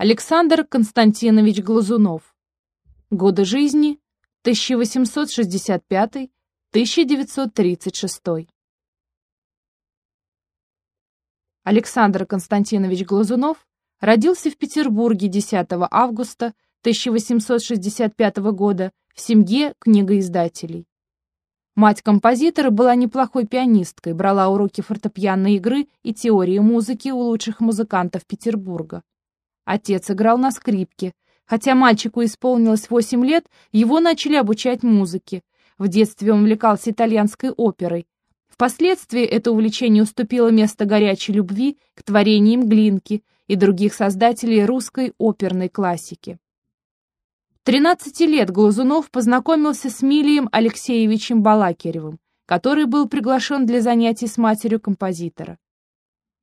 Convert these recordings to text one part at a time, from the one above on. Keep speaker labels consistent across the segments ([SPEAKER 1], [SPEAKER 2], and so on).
[SPEAKER 1] Александр Константинович Глазунов. Годы жизни 1865-1936. Александр Константинович Глазунов родился в Петербурге 10 августа 1865 года в семье книгоиздателей. Мать композитора была неплохой пианисткой, брала уроки фортепианной игры и теории музыки у лучших музыкантов Петербурга. Отец играл на скрипке. Хотя мальчику исполнилось 8 лет, его начали обучать музыке. В детстве он увлекался итальянской оперой. Впоследствии это увлечение уступило место горячей любви к творениям Глинки и других создателей русской оперной классики. 13 лет Глазунов познакомился с Милием Алексеевичем Балакиревым, который был приглашен для занятий с матерью композитора.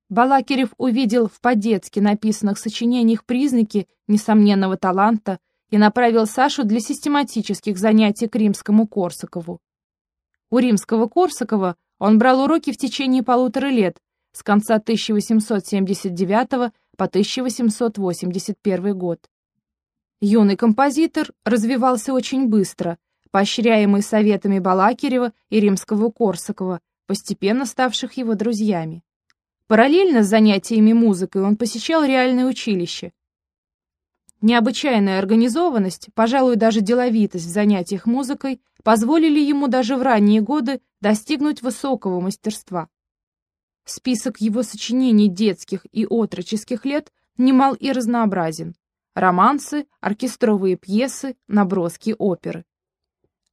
[SPEAKER 1] Балакирев увидел в по-детски написанных сочинениях признаки несомненного таланта и направил Сашу для систематических занятий к римскому Корсакову. У римского Корсакова он брал уроки в течение полутора лет, с конца 1879 по 1881 год. Юный композитор развивался очень быстро, поощряемый советами Балакирева и римского Корсакова, постепенно ставших его друзьями. Параллельно с занятиями музыкой он посещал реальное училище. Необычайная организованность, пожалуй, даже деловитость в занятиях музыкой позволили ему даже в ранние годы достигнуть высокого мастерства. Список его сочинений детских и отроческих лет немал и разнообразен. Романсы, оркестровые пьесы, наброски оперы.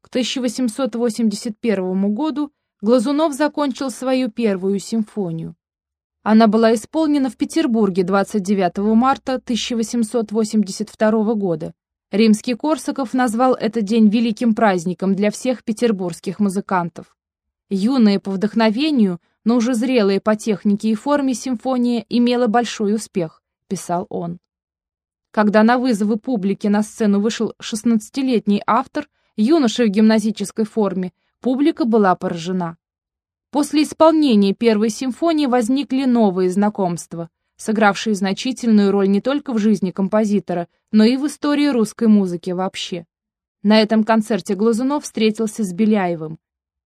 [SPEAKER 1] К 1881 году Глазунов закончил свою первую симфонию. Она была исполнена в Петербурге 29 марта 1882 года. Римский Корсаков назвал этот день великим праздником для всех петербургских музыкантов. Юная по вдохновению, но уже зрелая по технике и форме симфония имела большой успех, писал он. Когда на вызовы публики на сцену вышел 16-летний автор, юноша в гимназической форме, публика была поражена. После исполнения первой симфонии возникли новые знакомства, сыгравшие значительную роль не только в жизни композитора, но и в истории русской музыки вообще. На этом концерте Глазунов встретился с Беляевым,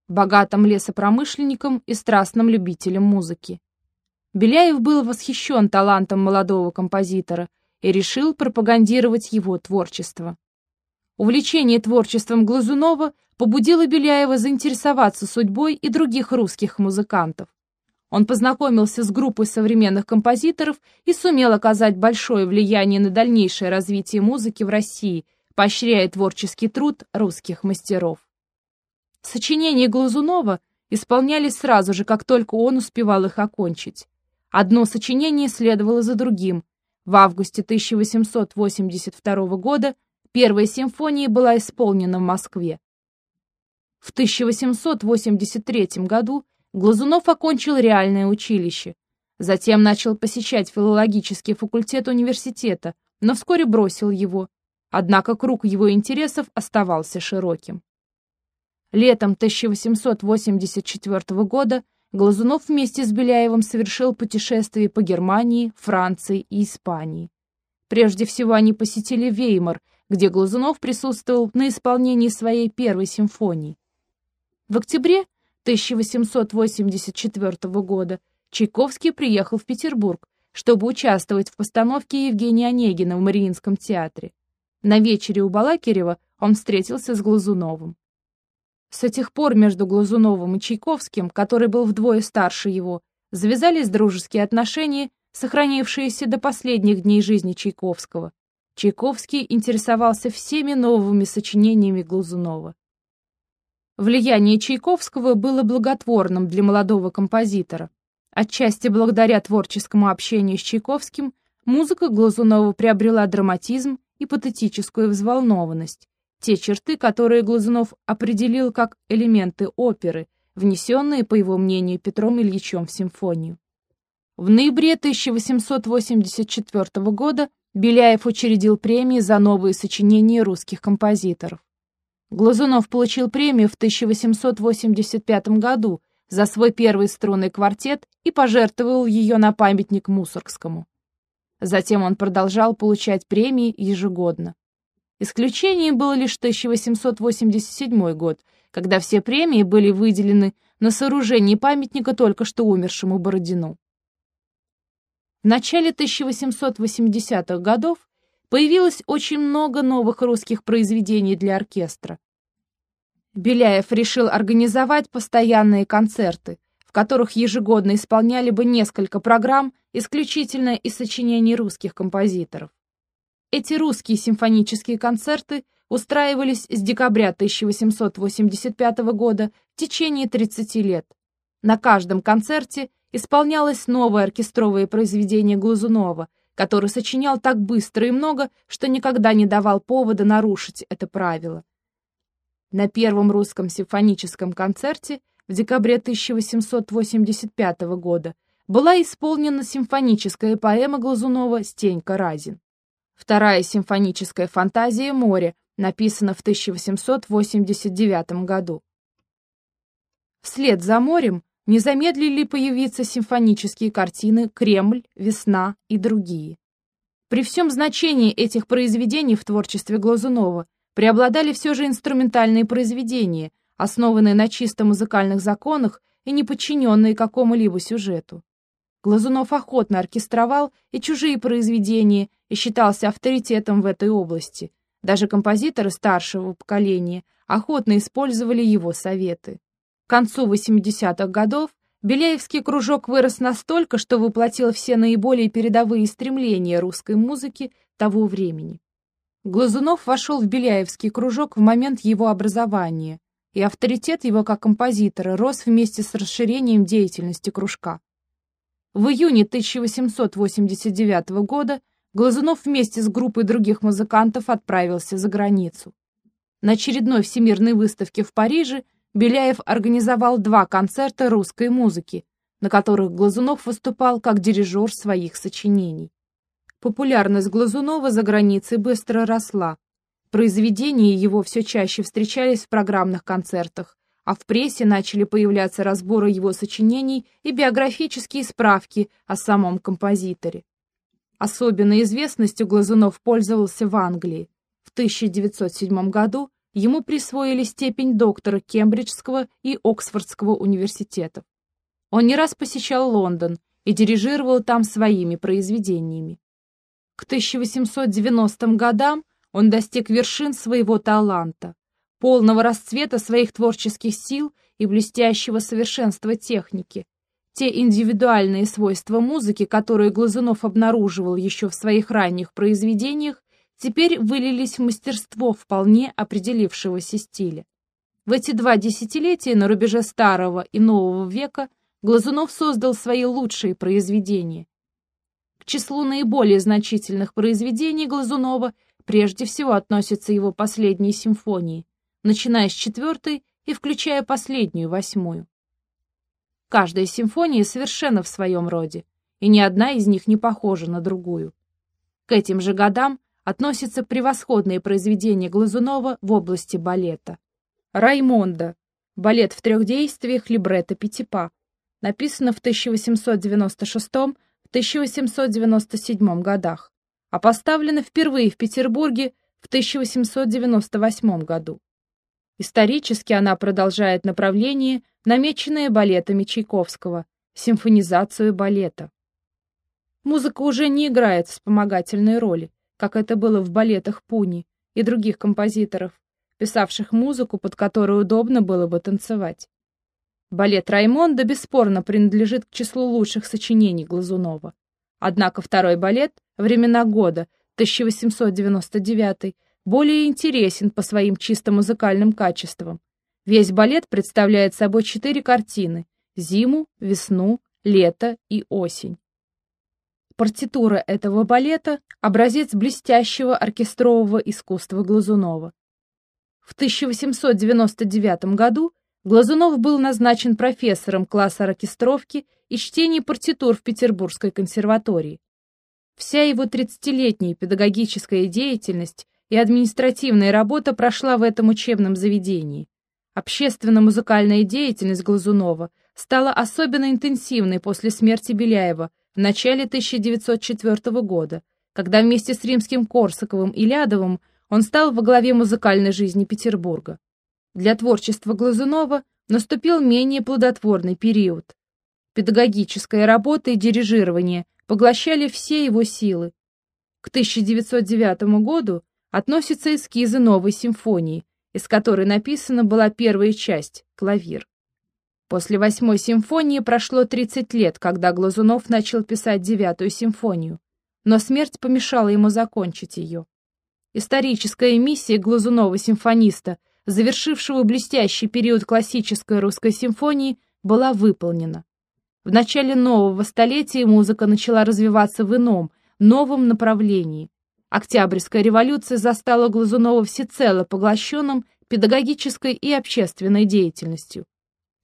[SPEAKER 1] богатым лесопромышленником и страстным любителем музыки. Беляев был восхищен талантом молодого композитора и решил пропагандировать его творчество. Увлечение творчеством Глазунова побудило Беляева заинтересоваться судьбой и других русских музыкантов. Он познакомился с группой современных композиторов и сумел оказать большое влияние на дальнейшее развитие музыки в России, поощряя творческий труд русских мастеров. Сочинения Глазунова исполнялись сразу же, как только он успевал их окончить. Одно сочинение следовало за другим. В августе 1882 года первая симфония была исполнена в Москве. В 1883 году Глазунов окончил реальное училище. Затем начал посещать филологический факультет университета, но вскоре бросил его. Однако круг его интересов оставался широким. Летом 1884 года Глазунов вместе с Беляевым совершил путешествие по Германии, Франции и Испании. Прежде всего они посетили Веймар, где Глазунов присутствовал на исполнении своей первой симфонии. В октябре 1884 года Чайковский приехал в Петербург, чтобы участвовать в постановке Евгения Онегина в Мариинском театре. На вечере у Балакирева он встретился с Глазуновым. С этих пор между Глазуновым и Чайковским, который был вдвое старше его, завязались дружеские отношения, сохранившиеся до последних дней жизни Чайковского. Чайковский интересовался всеми новыми сочинениями Глазунова. Влияние Чайковского было благотворным для молодого композитора. Отчасти благодаря творческому общению с Чайковским музыка Глазунова приобрела драматизм и патетическую взволнованность, те черты, которые Глазунов определил как элементы оперы, внесенные, по его мнению, Петром Ильичем в симфонию. В ноябре 1884 года Беляев учредил премии за новые сочинения русских композиторов. Глазунов получил премию в 1885 году за свой первый струнный квартет и пожертвовал ее на памятник Мусоргскому. Затем он продолжал получать премии ежегодно. Исключением был лишь 1887 год, когда все премии были выделены на сооружение памятника только что умершему Бородину. В начале 1880-х годов появилось очень много новых русских произведений для оркестра. Беляев решил организовать постоянные концерты, в которых ежегодно исполняли бы несколько программ исключительно из сочинений русских композиторов. Эти русские симфонические концерты устраивались с декабря 1885 года в течение 30 лет. На каждом концерте исполнялось новое оркестровое произведение Глазунова, который сочинял так быстро и много, что никогда не давал повода нарушить это правило. На первом русском симфоническом концерте в декабре 1885 года была исполнена симфоническая поэма Глазунова «Стенька Разин». Вторая симфоническая фантазия «Море» написана в 1889 году. Вслед за морем не замедлили появиться симфонические картины «Кремль», «Весна» и другие. При всем значении этих произведений в творчестве Глазунова преобладали все же инструментальные произведения, основанные на чисто музыкальных законах и не подчиненные какому-либо сюжету. Глазунов охотно оркестровал и чужие произведения и считался авторитетом в этой области. Даже композиторы старшего поколения охотно использовали его советы. К концу 80-х годов Беляевский кружок вырос настолько, что воплотил все наиболее передовые стремления русской музыки того времени. Глазунов вошел в Беляевский кружок в момент его образования, и авторитет его как композитора рос вместе с расширением деятельности кружка. В июне 1889 года Глазунов вместе с группой других музыкантов отправился за границу. На очередной всемирной выставке в Париже Беляев организовал два концерта русской музыки, на которых Глазунов выступал как дирижер своих сочинений. Популярность Глазунова за границей быстро росла. Произведения его все чаще встречались в программных концертах, а в прессе начали появляться разборы его сочинений и биографические справки о самом композиторе. Особенной известностью Глазунов пользовался в Англии. В 1907 году ему присвоили степень доктора Кембриджского и Оксфордского университетов. Он не раз посещал Лондон и дирижировал там своими произведениями. К 1890 годам он достиг вершин своего таланта, полного расцвета своих творческих сил и блестящего совершенства техники. Те индивидуальные свойства музыки, которые Глазунов обнаруживал еще в своих ранних произведениях, теперь вылились в мастерство вполне определившегося стиля. В эти два десятилетия на рубеже старого и нового века Глазунов создал свои лучшие произведения, к числу наиболее значительных произведений Глазунова прежде всего относятся его последние симфонии, начиная с четвертой и включая последнюю, восьмую. Каждая симфония совершенно в своем роде, и ни одна из них не похожа на другую. К этим же годам относятся превосходные произведения Глазунова в области балета. «Раймонда» — балет в трех действиях либретто Пятипа, написано в 1896 1897 годах, а поставлена впервые в Петербурге в 1898 году. Исторически она продолжает направление, намеченное балетами Чайковского, симфонизацию балета. Музыка уже не играет вспомогательной роли, как это было в балетах Пуни и других композиторов, писавших музыку, под которую удобно было бы танцевать. Балет Раймонда бесспорно принадлежит к числу лучших сочинений Глазунова. Однако второй балет «Времена года» 1899 более интересен по своим чисто музыкальным качествам. Весь балет представляет собой четыре картины – зиму, весну, лето и осень. Партитура этого балета – образец блестящего оркестрового искусства Глазунова. В 1899 году Глазунов был назначен профессором класса оркестровки и чтения партитур в Петербургской консерватории. Вся его 30-летняя педагогическая деятельность и административная работа прошла в этом учебном заведении. Общественно-музыкальная деятельность Глазунова стала особенно интенсивной после смерти Беляева в начале 1904 года, когда вместе с римским Корсаковым и Лядовым он стал во главе музыкальной жизни Петербурга. Для творчества Глазунова наступил менее плодотворный период. Педагогическая работа и дирижирование поглощали все его силы. К 1909 году относятся эскизы новой симфонии, из которой написана была первая часть «Клавир». После восьмой симфонии прошло 30 лет, когда Глазунов начал писать девятую симфонию, но смерть помешала ему закончить ее. Историческая миссия Глазунова-симфониста, завершившего блестящий период классической русской симфонии, была выполнена. В начале нового столетия музыка начала развиваться в ином, новом направлении. Октябрьская революция застала Глазунова всецело поглощенным педагогической и общественной деятельностью.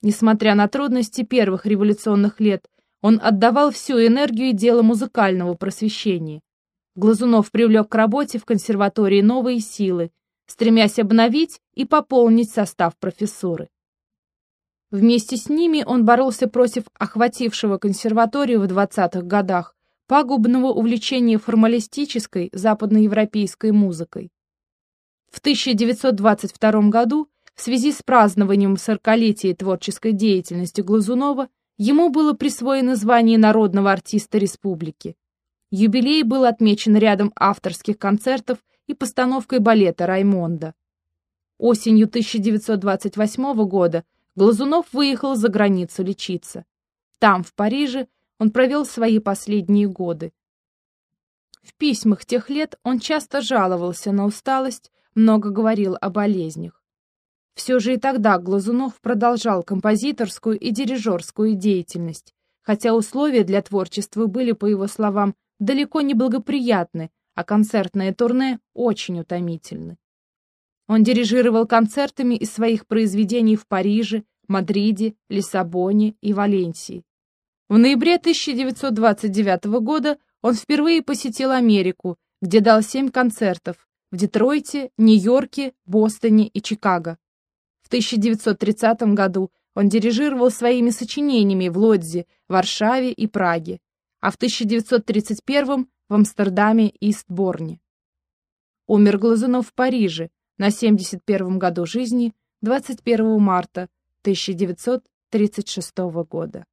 [SPEAKER 1] Несмотря на трудности первых революционных лет, он отдавал всю энергию делу музыкального просвещения. Глазунов привлек к работе в консерватории новые силы, стремясь обновить и пополнить состав профессуры. Вместе с ними он боролся против охватившего консерваторию в 20-х годах пагубного увлечения формалистической западноевропейской музыкой. В 1922 году в связи с празднованием сорокалетия творческой деятельности Глазунова ему было присвоено звание народного артиста республики. Юбилей был отмечен рядом авторских концертов и постановкой балета «Раймонда». Осенью 1928 года Глазунов выехал за границу лечиться. Там, в Париже, он провел свои последние годы. В письмах тех лет он часто жаловался на усталость, много говорил о болезнях. Все же и тогда Глазунов продолжал композиторскую и дирижерскую деятельность, хотя условия для творчества были, по его словам, далеко не благоприятны, а концертное турне очень утомительны. Он дирижировал концертами из своих произведений в Париже, Мадриде, Лиссабоне и Валенсии. В ноябре 1929 года он впервые посетил Америку, где дал семь концертов в Детройте, Нью-Йорке, Бостоне и Чикаго. 1930 году он дирижировал своими сочинениями в Лодзе, Варшаве и Праге, а в 1931 в Амстердаме и Истборне. Умер Глазунов в Париже на 71 году жизни 21 марта 1936 года.